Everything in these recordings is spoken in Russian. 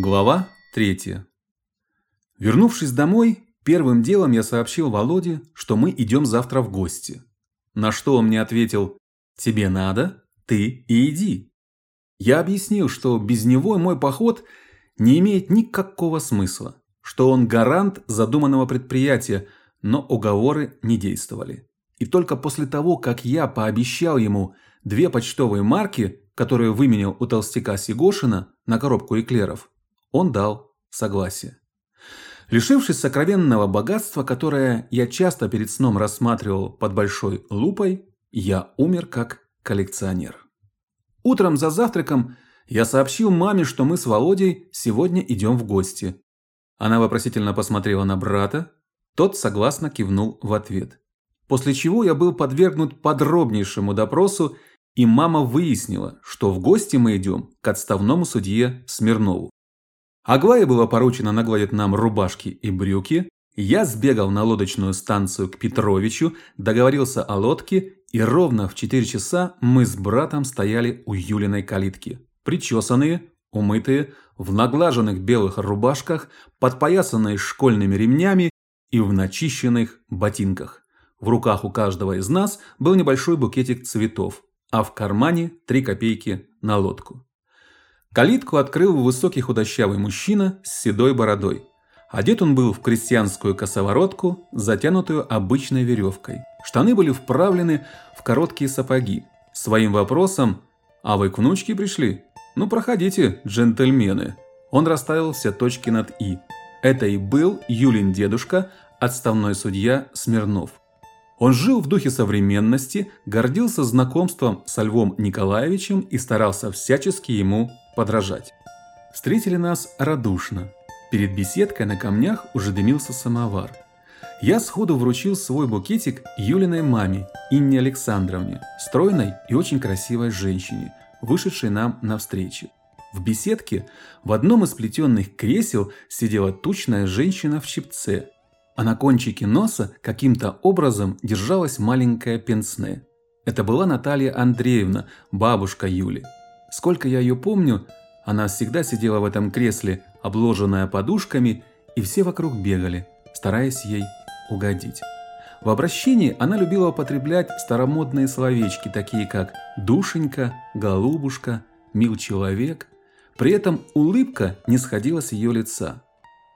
Глава 3. Вернувшись домой, первым делом я сообщил Володе, что мы идем завтра в гости. На что он мне ответил: "Тебе надо, ты и иди". Я объяснил, что без него мой поход не имеет никакого смысла, что он гарант задуманного предприятия, но уговоры не действовали. И только после того, как я пообещал ему две почтовые марки, которые выменял у толстяка Сигошина на коробку эклеров, он дал согласие. Лишившись сокровенного богатства, которое я часто перед сном рассматривал под большой лупой, я умер как коллекционер. Утром за завтраком я сообщил маме, что мы с Володей сегодня идем в гости. Она вопросительно посмотрела на брата, тот согласно кивнул в ответ. После чего я был подвергнут подробнейшему допросу, и мама выяснила, что в гости мы идем к отставному судье Смирнову. Аглае было поручено нагладить нам рубашки и брюки. Я сбегал на лодочную станцию к Петровичу, договорился о лодке, и ровно в 4 часа мы с братом стояли у Юлиной калитки. Причесанные, умытые, в наглаженных белых рубашках, подпоясанные школьными ремнями и в начищенных ботинках. В руках у каждого из нас был небольшой букетик цветов, а в кармане 3 копейки на лодку. Калитку открыл высокий худощавый мужчина с седой бородой. Одет он был в крестьянскую косоворотку, затянутую обычной веревкой. Штаны были вправлены в короткие сапоги. Своим вопросом «А вы к внучке пришли?» «Ну, проходите, джентльмены». Он расставил все точки над «и». Это и был Юлин дедушка, отставной судья Смирнов. Он жил в духе современности, гордился знакомством со Львом Николаевичем и старался всячески ему подражать. Встретили нас радушно. Перед беседкой на камнях уже дымился самовар. Я сходу вручил свой букетик Юлиной маме, Инне Александровне, стройной и очень красивой женщине, вышедшей нам навстречу. В беседке в одном из плетенных кресел сидела тучная женщина в чепце, а на кончике носа каким-то образом держалась маленькая пенсне. Это была Наталья Андреевна, бабушка Юли. Сколько я ее помню, она всегда сидела в этом кресле, обложенная подушками, и все вокруг бегали, стараясь ей угодить. В обращении она любила употреблять старомодные словечки, такие как «душенька», «голубушка», «мил человек». При этом улыбка не сходила с ее лица.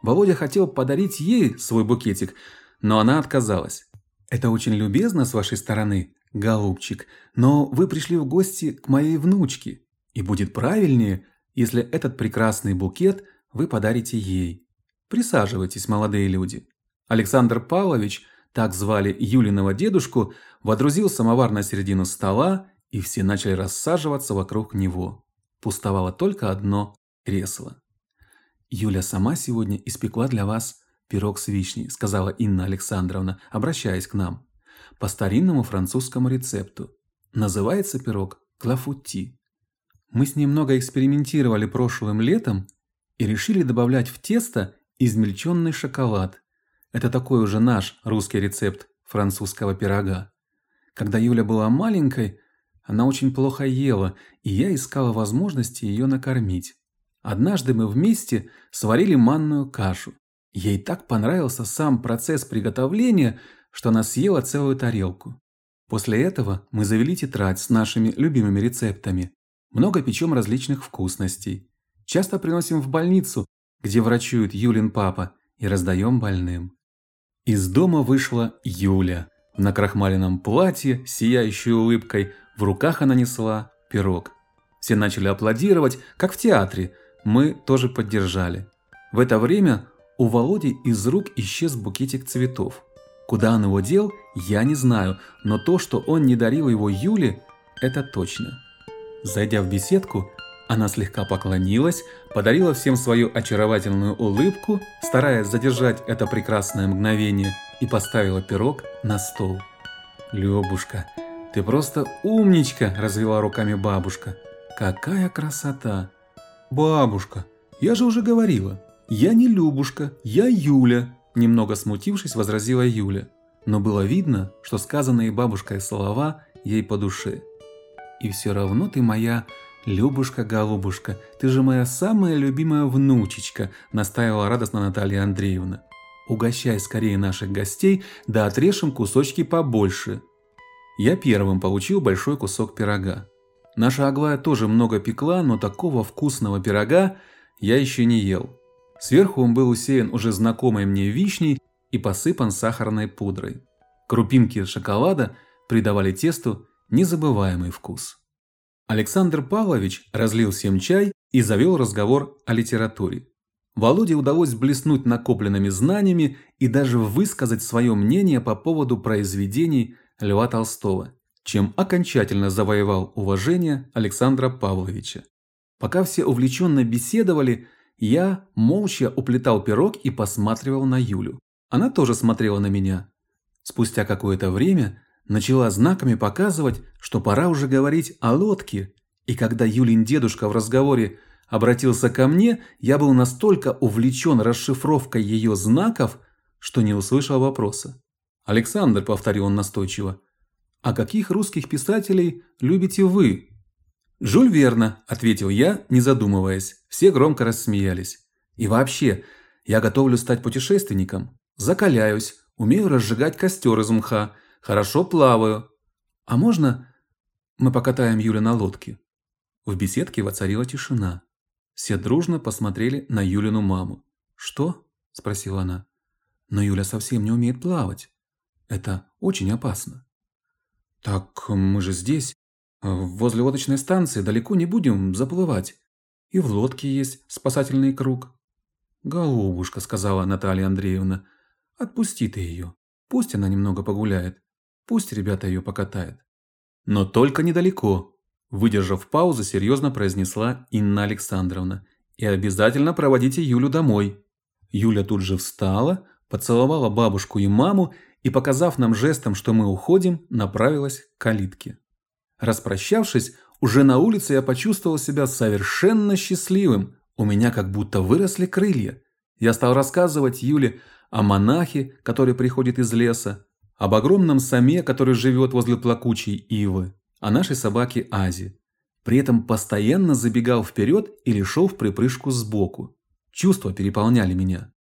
Володя хотел подарить ей свой букетик, но она отказалась. «Это очень любезно с вашей стороны, голубчик, но вы пришли в гости к моей внучке. И будет правильнее, если этот прекрасный букет вы подарите ей. Присаживайтесь, молодые люди. Александр Павлович, так звали Юлиного дедушку, водрузил самовар на середину стола, и все начали рассаживаться вокруг него. Пустовало только одно кресло. Юля сама сегодня испекла для вас пирог с вишней, сказала Инна Александровна, обращаясь к нам. По старинному французскому рецепту. Называется пирог клафути. Мы с ним много экспериментировали прошлым летом и решили добавлять в тесто измельченный шоколад. Это такой уже наш русский рецепт французского пирога. Когда Юля была маленькой, она очень плохо ела, и я искала возможности ее накормить. Однажды мы вместе сварили манную кашу. Ей так понравился сам процесс приготовления, что она съела целую тарелку. После этого мы завели тетрадь с нашими любимыми рецептами. Много печем различных вкусностей. Часто приносим в больницу, где врачует Юлин папа, и раздаем больным. Из дома вышла Юля. В накрахмаленном платье, сияющей улыбкой, в руках она несла пирог. Все начали аплодировать, как в театре. Мы тоже поддержали. В это время у Володи из рук исчез букетик цветов. Куда он его дел, я не знаю, но то, что он не дарил его Юле, это точно. Зайдя в беседку, она слегка поклонилась, подарила всем свою очаровательную улыбку, стараясь задержать это прекрасное мгновение, и поставила пирог на стол. «Любушка, ты просто умничка!» – развела руками бабушка. «Какая красота!» «Бабушка, я же уже говорила, я не Любушка, я Юля!» Немного смутившись, возразила Юля. Но было видно, что сказанные бабушкой слова ей по душе – и все равно ты моя «Любушка-голубушка, ты же моя самая любимая внучечка», – настаивала радостно Наталья Андреевна. «Угощай скорее наших гостей, да отрежем кусочки побольше». Я первым получил большой кусок пирога. Наша Аглая тоже много пекла, но такого вкусного пирога я еще не ел. Сверху он был усеян уже знакомой мне вишней и посыпан сахарной пудрой. Крупинки шоколада придавали тесту незабываемый вкус. Александр Павлович разлил всем чай и завел разговор о литературе. Володе удалось блеснуть накопленными знаниями и даже высказать свое мнение по поводу произведений Льва Толстого, чем окончательно завоевал уважение Александра Павловича. Пока все увлеченно беседовали, я молча уплетал пирог и посматривал на Юлю. Она тоже смотрела на меня. Спустя какое-то время начала знаками показывать, что пора уже говорить о лодке, и когда Юлин дедушка в разговоре обратился ко мне, я был настолько увлечен расшифровкой ее знаков, что не услышал вопроса. «Александр», – повторил он настойчиво, – «а каких русских писателей любите вы?» «Жюль Верна», – ответил я, не задумываясь. Все громко рассмеялись. «И вообще, я готовлю стать путешественником. Закаляюсь, умею разжигать костер из мха, Хорошо плаваю. А можно мы покатаем Юля на лодке? В беседке воцарила тишина. Все дружно посмотрели на Юлину маму. Что? спросила она. Но Юля совсем не умеет плавать. Это очень опасно. Так мы же здесь, возле лодочной станции, далеко не будем заплывать. И в лодке есть спасательный круг. Голубушка, сказала Наталья Андреевна, отпусти ты ее. Пусть она немного погуляет. Пусть ребята ее покатают. Но только недалеко. Выдержав паузу, серьезно произнесла Инна Александровна. И обязательно проводите Юлю домой. Юля тут же встала, поцеловала бабушку и маму и, показав нам жестом, что мы уходим, направилась к калитке. Распрощавшись, уже на улице я почувствовал себя совершенно счастливым. У меня как будто выросли крылья. Я стал рассказывать Юле о монахе, который приходит из леса, об огромном саме, который живет возле плакучей ивы, о нашей собаке Азе. При этом постоянно забегал вперед или шел в припрыжку сбоку. Чувства переполняли меня.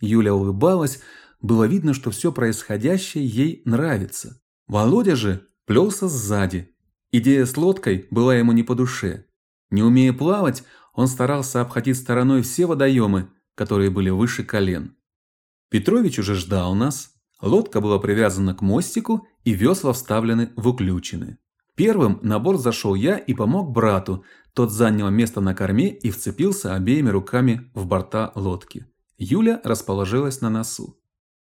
Юля улыбалась, было видно, что все происходящее ей нравится. Володя же плелся сзади. Идея с лодкой была ему не по душе. Не умея плавать, он старался обходить стороной все водоемы, которые были выше колен. Петрович уже ждал нас, Лодка была привязана к мостику, и весла вставлены в уключины. Первым на борт зашел я и помог брату. Тот занял место на корме и вцепился обеими руками в борта лодки. Юля расположилась на носу.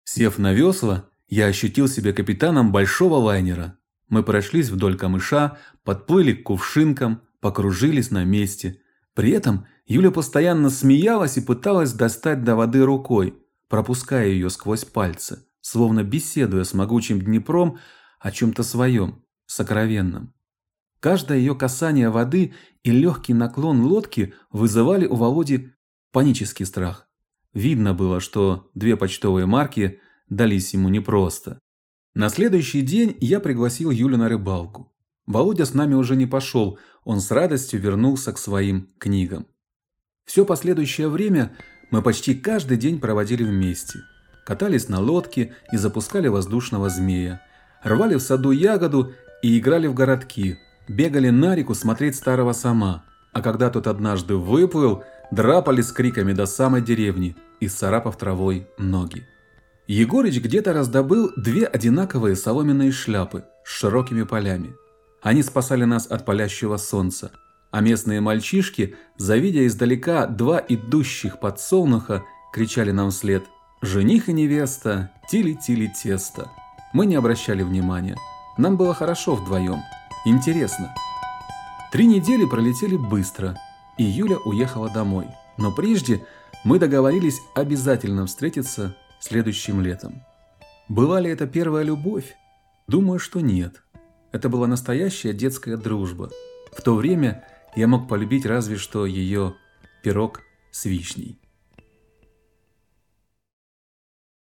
Сев на весла, я ощутил себя капитаном большого лайнера. Мы прошлись вдоль камыша, подплыли к кувшинкам, покружились на месте. При этом Юля постоянно смеялась и пыталась достать до воды рукой, пропуская ее сквозь пальцы словно беседуя с могучим Днепром о чем-то своем, сокровенном. Каждое ее касание воды и легкий наклон лодки вызывали у Володи панический страх. Видно было, что две почтовые марки дались ему непросто. На следующий день я пригласил Юлю на рыбалку. Володя с нами уже не пошел, он с радостью вернулся к своим книгам. Все последующее время мы почти каждый день проводили вместе – катались на лодке и запускали воздушного змея, рвали в саду ягоду и играли в городки, бегали на реку смотреть старого сама, а когда тот однажды выплыл, драпали с криками до самой деревни, исцарапав травой ноги. Егорыч где-то раздобыл две одинаковые соломенные шляпы с широкими полями. Они спасали нас от палящего солнца, а местные мальчишки, завидя издалека два идущих подсолнуха, кричали нам вслед – Жених и невеста, тили-тили тесто. Мы не обращали внимания. Нам было хорошо вдвоем. Интересно. Три недели пролетели быстро, и Юля уехала домой. Но прежде мы договорились обязательно встретиться следующим летом. Была ли это первая любовь? Думаю, что нет. Это была настоящая детская дружба. В то время я мог полюбить разве что ее пирог с вишней.